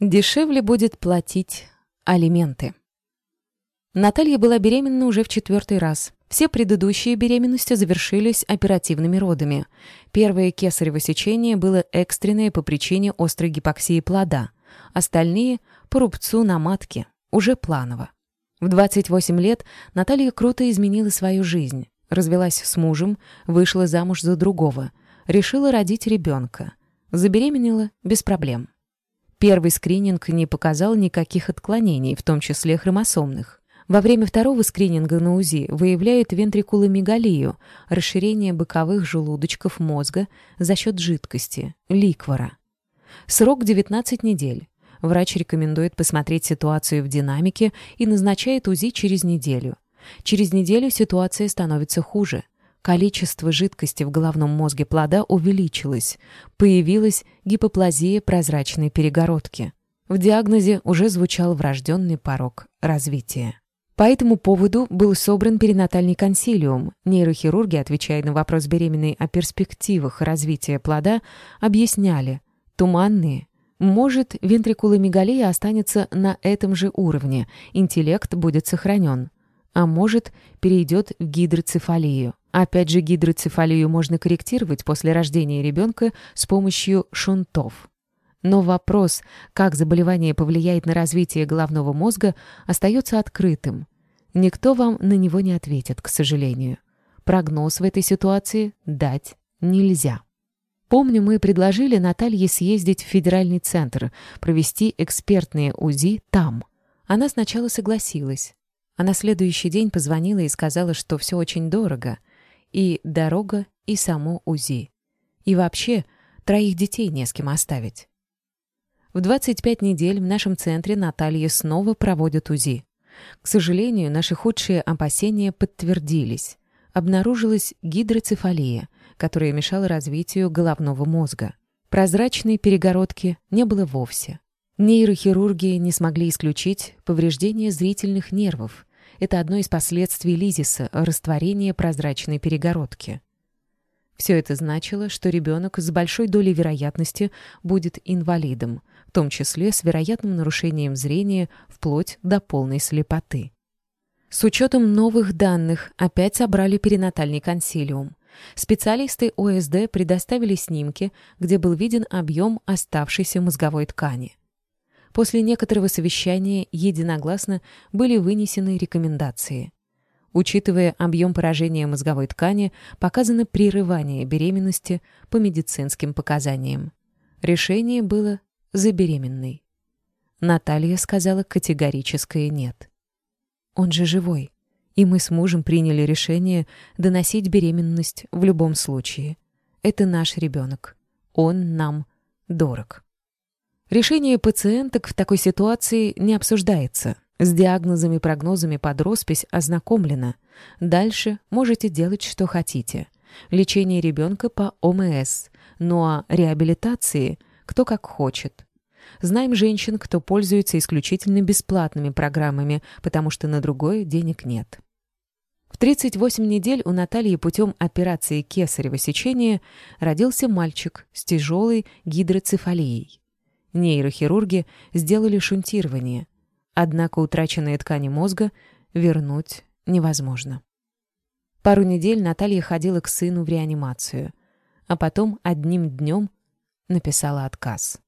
Дешевле будет платить алименты. Наталья была беременна уже в четвертый раз. Все предыдущие беременности завершились оперативными родами. Первое кесарево сечение было экстренное по причине острой гипоксии плода. Остальные — по рубцу на матке, уже планово. В 28 лет Наталья круто изменила свою жизнь. Развелась с мужем, вышла замуж за другого. Решила родить ребенка. Забеременела без проблем. Первый скрининг не показал никаких отклонений, в том числе хромосомных. Во время второго скрининга на УЗИ выявляют вентрикуломегалию, расширение боковых желудочков мозга за счет жидкости, ликвора. Срок 19 недель. Врач рекомендует посмотреть ситуацию в динамике и назначает УЗИ через неделю. Через неделю ситуация становится хуже. Количество жидкости в головном мозге плода увеличилось. Появилась гипоплазия прозрачной перегородки. В диагнозе уже звучал врожденный порог развития. По этому поводу был собран перинатальный консилиум. Нейрохирурги, отвечая на вопрос беременной о перспективах развития плода, объясняли «туманные». Может, вентрикуломегалия останется на этом же уровне, интеллект будет сохранен. А может, перейдет в гидроцефалию. Опять же, гидроцефалию можно корректировать после рождения ребенка с помощью шунтов. Но вопрос, как заболевание повлияет на развитие головного мозга, остается открытым. Никто вам на него не ответит, к сожалению. Прогноз в этой ситуации дать нельзя. Помню, мы предложили Наталье съездить в федеральный центр, провести экспертные УЗИ там. Она сначала согласилась, а на следующий день позвонила и сказала, что все очень дорого — и дорога, и само УЗИ. И вообще, троих детей не с кем оставить. В 25 недель в нашем центре Наталья снова проводят УЗИ. К сожалению, наши худшие опасения подтвердились. Обнаружилась гидроцефалия, которая мешала развитию головного мозга. Прозрачной перегородки не было вовсе. Нейрохирурги не смогли исключить повреждение зрительных нервов, это одно из последствий лизиса – растворение прозрачной перегородки. Все это значило, что ребенок с большой долей вероятности будет инвалидом, в том числе с вероятным нарушением зрения вплоть до полной слепоты. С учетом новых данных опять собрали перинатальный консилиум. Специалисты ОСД предоставили снимки, где был виден объем оставшейся мозговой ткани. После некоторого совещания единогласно были вынесены рекомендации. Учитывая объем поражения мозговой ткани, показано прерывание беременности по медицинским показаниям. Решение было за беременной. Наталья сказала категорическое «нет». Он же живой, и мы с мужем приняли решение доносить беременность в любом случае. Это наш ребенок. Он нам дорог. Решение пациенток в такой ситуации не обсуждается. С диагнозами и прогнозами под роспись ознакомлено. Дальше можете делать, что хотите. Лечение ребенка по ОМС. Ну а реабилитации кто как хочет. Знаем женщин, кто пользуется исключительно бесплатными программами, потому что на другое денег нет. В 38 недель у Натальи путем операции кесарево сечения родился мальчик с тяжелой гидроцефалией. Нейрохирурги сделали шунтирование, однако утраченные ткани мозга вернуть невозможно. Пару недель Наталья ходила к сыну в реанимацию, а потом одним днем написала отказ.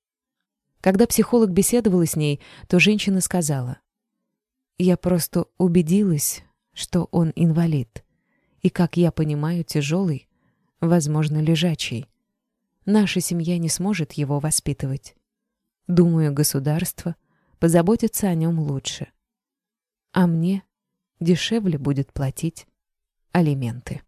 Когда психолог беседовала с ней, то женщина сказала, «Я просто убедилась, что он инвалид, и, как я понимаю, тяжелый, возможно, лежачий. Наша семья не сможет его воспитывать. Думаю, государство позаботится о нем лучше. А мне дешевле будет платить алименты.